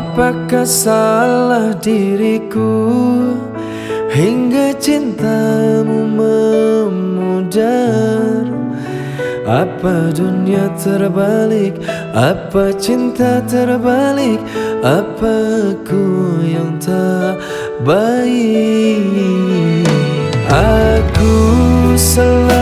pernah salah diriku? Hingga cintamu memudar. Apa dunia terbalik? Apa cinta terbalik? Apa ku yang tak baik? Aku selalu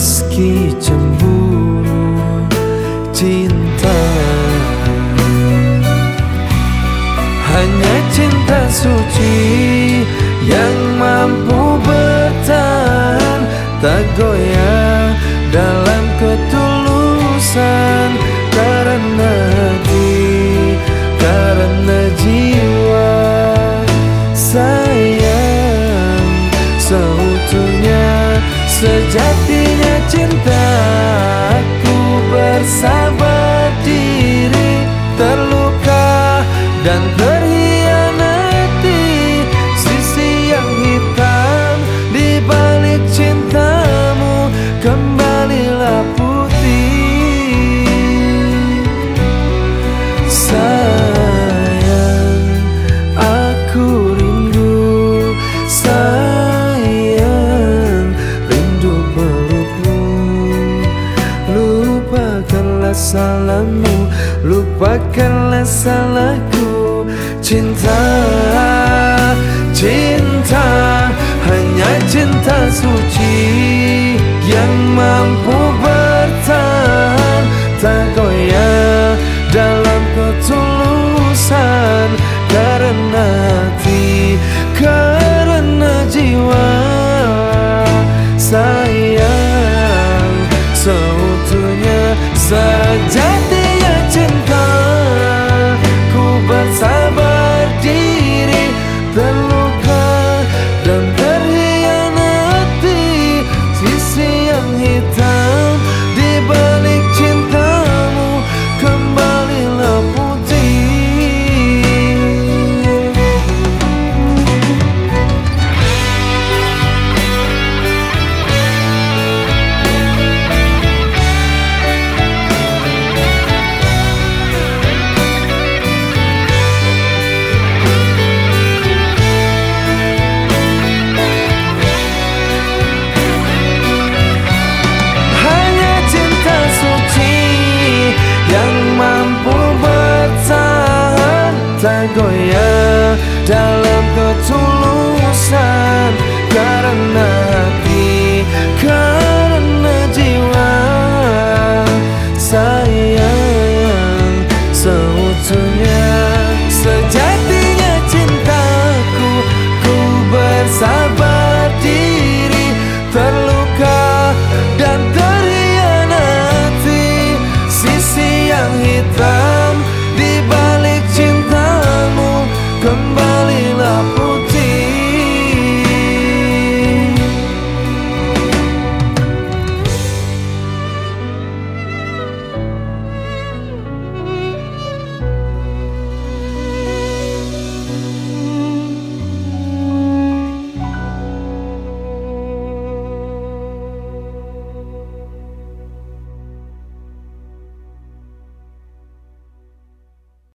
Meski cemburu cinta. Hanya cinta suci Yang mampu bertahan Tak goyah salahmu Lupakanlah salahku. Cinta Cinta Hanya cinta suci Yang mampu 在